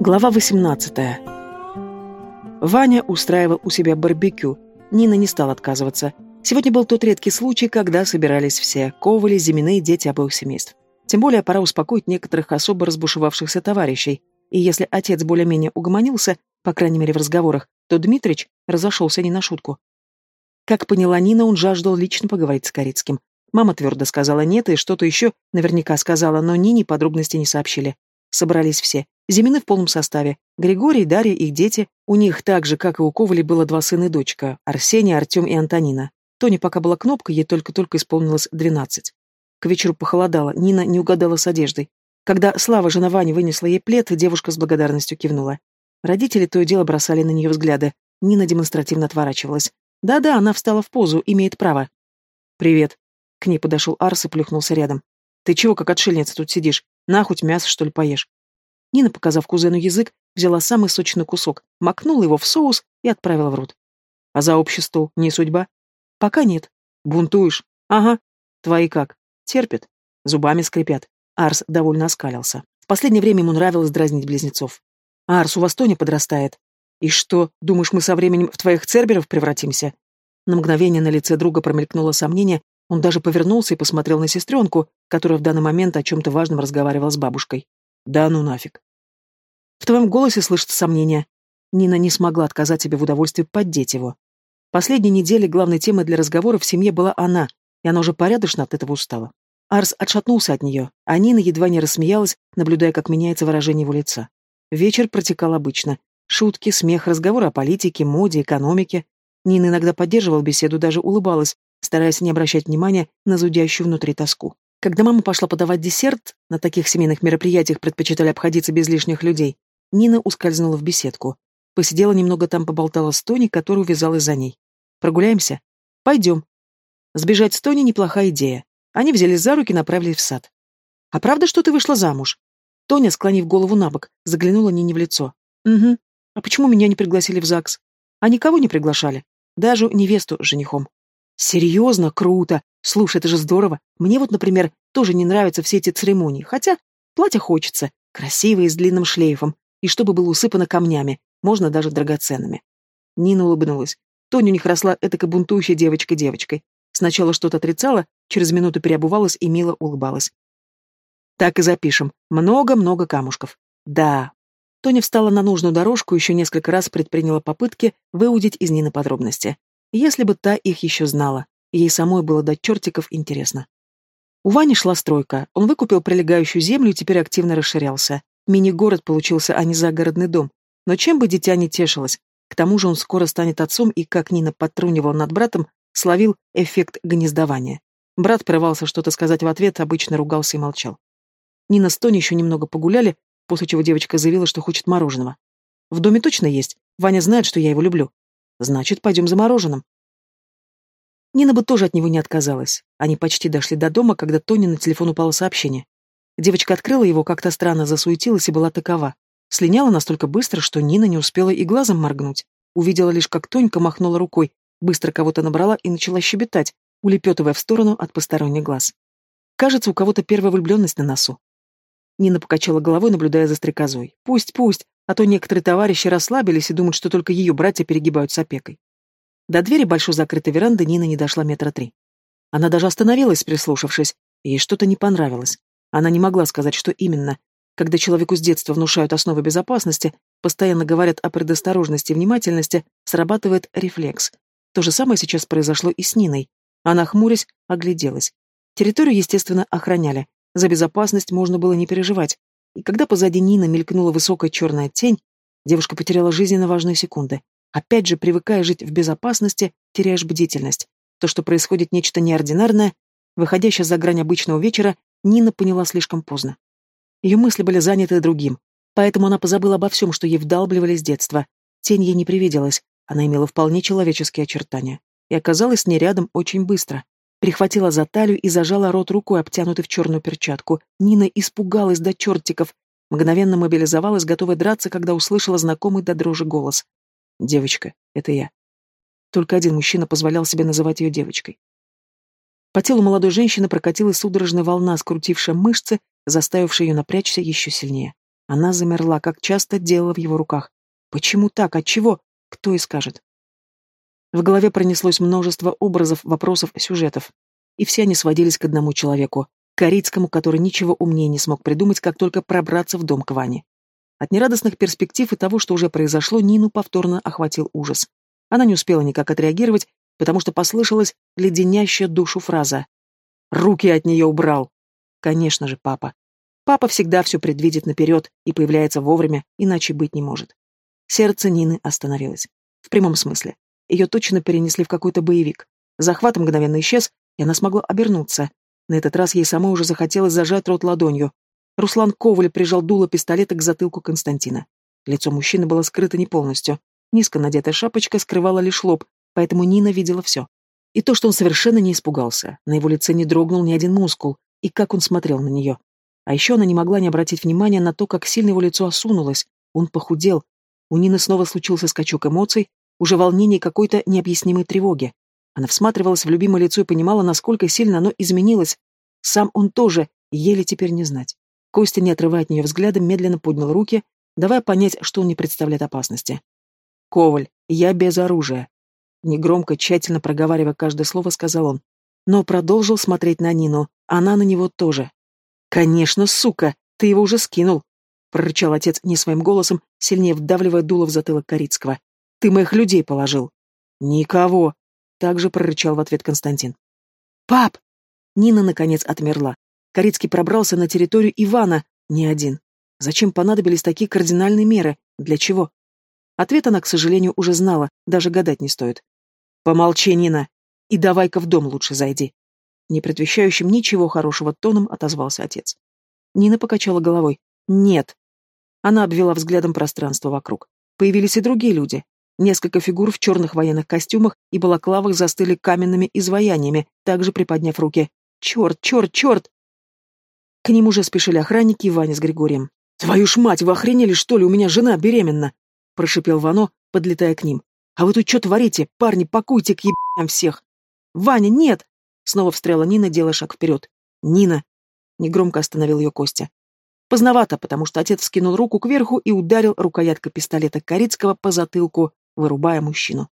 Глава 18. Ваня устраивал у себя барбекю. Нина не стала отказываться. Сегодня был тот редкий случай, когда собирались все – Ковали, Зимины, дети обоих семейств. Тем более пора успокоить некоторых особо разбушевавшихся товарищей. И если отец более-менее угомонился, по крайней мере в разговорах, то Дмитрич разошелся не на шутку. Как поняла Нина, он жаждал лично поговорить с Корицким. Мама твердо сказала нет, и что-то еще наверняка сказала, но Нине подробности не сообщили. Собрались все. Зимины в полном составе. Григорий, Дарья, их дети. У них так же, как и у Ковали, было два сына и дочка. Арсений, Артем и Антонина. Тони пока была кнопка, ей только-только исполнилось двенадцать. К вечеру похолодало, Нина не угадала с одеждой. Когда Слава, жена Вани, вынесла ей плед, девушка с благодарностью кивнула. Родители то и дело бросали на нее взгляды. Нина демонстративно отворачивалась. Да-да, она встала в позу, имеет право. «Привет». К ней подошел Арс и плюхнулся рядом. «Ты чего, как отшельница, тут сидишь? На, хоть мясо, что ли, поешь?» Нина, показав кузену язык, взяла самый сочный кусок, макнула его в соус и отправила в рот. А за общество не судьба? Пока нет. Бунтуешь? Ага. Твои как? Терпят? Зубами скрипят. Арс довольно оскалился. В последнее время ему нравилось дразнить близнецов. Арс, у вас Тоня подрастает. И что, думаешь, мы со временем в твоих церберов превратимся? На мгновение на лице друга промелькнуло сомнение, он даже повернулся и посмотрел на сестренку, которая в данный момент о чем-то важном разговаривала с бабушкой. Да ну нафиг. В твоем голосе слышится сомнение. Нина не смогла отказать себе в удовольствии поддеть его. Последние недели главной темой для разговора в семье была она, и она уже порядочно от этого устала. Арс отшатнулся от нее, а Нина едва не рассмеялась, наблюдая, как меняется выражение его лица. Вечер протекал обычно. Шутки, смех, разговоры о политике, моде, экономике. Нина иногда поддерживала беседу, даже улыбалась, стараясь не обращать внимания на зудящую внутри тоску. Когда мама пошла подавать десерт, на таких семейных мероприятиях предпочитали обходиться без лишних людей, Нина ускользнула в беседку. Посидела немного там, поболтала с Тони, которая увязалась за ней. «Прогуляемся?» «Пойдем». Сбежать с Тони неплохая идея. Они взялись за руки и направились в сад. «А правда, что ты вышла замуж?» Тоня, склонив голову на бок, заглянула Нине в лицо. «Угу. А почему меня не пригласили в ЗАГС?» «А никого не приглашали. Даже невесту с женихом». «Серьезно? Круто! Слушай, это же здорово. Мне вот, например, тоже не нравятся все эти церемонии, хотя платье хочется, красивое, с длинным шлейфом, и чтобы было усыпано камнями, можно даже драгоценными. Нина улыбнулась. Тоня у них росла этакой бунтующей девочкой-девочкой. Сначала что-то отрицала, через минуту переобувалась и мило улыбалась. Так и запишем. Много-много камушков. Да. Тоня встала на нужную дорожку еще несколько раз предприняла попытки выудить из Нины подробности. Если бы та их еще знала. Ей самой было до чертиков интересно. У Вани шла стройка. Он выкупил прилегающую землю и теперь активно расширялся. Мини-город получился, а не загородный дом. Но чем бы дитя не тешилось? К тому же он скоро станет отцом и, как Нина подтрунивала над братом, словил эффект гнездования. Брат порывался что-то сказать в ответ, обычно ругался и молчал. Нина с Тони еще немного погуляли, после чего девочка заявила, что хочет мороженого. В доме точно есть. Ваня знает, что я его люблю. Значит, пойдем за мороженым. Нина бы тоже от него не отказалась. Они почти дошли до дома, когда Тони на телефон упало сообщение. Девочка открыла его, как-то странно засуетилась и была такова. Слиняла настолько быстро, что Нина не успела и глазом моргнуть. Увидела лишь, как Тонька махнула рукой, быстро кого-то набрала и начала щебетать, улепетывая в сторону от посторонних глаз. Кажется, у кого-то первая влюбленность на носу. Нина покачала головой, наблюдая за стрекозой. Пусть, пусть, а то некоторые товарищи расслабились и думают, что только ее братья перегибают с опекой. До двери большой закрытой веранды Нина не дошла метра три. Она даже остановилась, прислушавшись. Ей что-то не понравилось. Она не могла сказать, что именно. Когда человеку с детства внушают основы безопасности, постоянно говорят о предосторожности и внимательности, срабатывает рефлекс. То же самое сейчас произошло и с Ниной. Она, хмурясь, огляделась. Территорию, естественно, охраняли. За безопасность можно было не переживать. И когда позади Нины мелькнула высокая черная тень, девушка потеряла жизненно важные секунды. Опять же, привыкая жить в безопасности, теряешь бдительность. То, что происходит нечто неординарное, выходящее за грань обычного вечера, Нина поняла слишком поздно. Ее мысли были заняты другим, поэтому она позабыла обо всем, что ей вдалбливали с детства. Тень ей не привиделась, она имела вполне человеческие очертания. И оказалась с ней рядом очень быстро. Прихватила за талию и зажала рот рукой, обтянутой в черную перчатку. Нина испугалась до чертиков, мгновенно мобилизовалась, готовая драться, когда услышала знакомый до дрожи голос. Девочка, это я. Только один мужчина позволял себе называть ее девочкой. По телу молодой женщины прокатилась судорожная волна, скрутившая мышцы, заставившая ее напрячься еще сильнее. Она замерла, как часто делала в его руках. Почему так? Отчего? Кто и скажет? В голове пронеслось множество образов, вопросов, сюжетов. И все они сводились к одному человеку, Корицкому, который ничего умнее не смог придумать, как только пробраться в дом к Ване. От нерадостных перспектив и того, что уже произошло, Нину повторно охватил ужас. Она не успела никак отреагировать, потому что послышалась леденящая душу фраза. «Руки от нее убрал!» Конечно же, папа. Папа всегда все предвидит наперед и появляется вовремя, иначе быть не может. Сердце Нины остановилось. В прямом смысле. Ее точно перенесли в какой-то боевик. Захват мгновенно исчез, и она смогла обернуться. На этот раз ей самой уже захотелось зажать рот ладонью. Руслан Коваль прижал дуло пистолета к затылку Константина. Лицо мужчины было скрыто не полностью. Низко надетая шапочка скрывала лишь лоб, поэтому Нина видела все. И то, что он совершенно не испугался. На его лице не дрогнул ни один мускул, и как он смотрел на нее. А еще она не могла не обратить внимания на то, как сильно его лицо осунулось. Он похудел. У Нины снова случился скачок эмоций, уже волнение какой-то необъяснимой тревоги. Она всматривалась в любимое лицо и понимала, насколько сильно оно изменилось. Сам он тоже, еле теперь не знать. Костя, не отрывая от нее взгляда, медленно поднял руки, давая понять, что он не представляет опасности. «Коваль, я без оружия», — негромко, тщательно проговаривая каждое слово, сказал он. Но продолжил смотреть на Нину, она на него тоже. «Конечно, сука, ты его уже скинул», — прорычал отец не своим голосом, сильнее вдавливая дуло в затылок Корицкого. «Ты моих людей положил». «Никого», — также прорычал в ответ Константин. «Пап!» Нина, наконец, отмерла. Корицкий пробрался на территорию Ивана, не один. Зачем понадобились такие кардинальные меры? Для чего? Ответ она, к сожалению, уже знала, даже гадать не стоит. «Помолчи, Нина, и давай-ка в дом лучше зайди». Не предвещающим ничего хорошего тоном отозвался отец. Нина покачала головой. «Нет». Она обвела взглядом пространство вокруг. Появились и другие люди. Несколько фигур в черных военных костюмах и балаклавах застыли каменными изваяниями, также приподняв руки. «Черт, черт, черт!» К ним уже спешили охранники и Ваня с Григорием. «Твою ж мать, вы охренели, что ли? У меня жена беременна!» — прошипел Вано, подлетая к ним. «А вы тут что творите? Парни, пакуйте к ебаням всех!» «Ваня, нет!» — снова встряла Нина, делая шаг вперед. «Нина!» — негромко остановил ее Костя. Поздновато, потому что отец вскинул руку кверху и ударил рукояткой пистолета Корицкого по затылку, вырубая мужчину.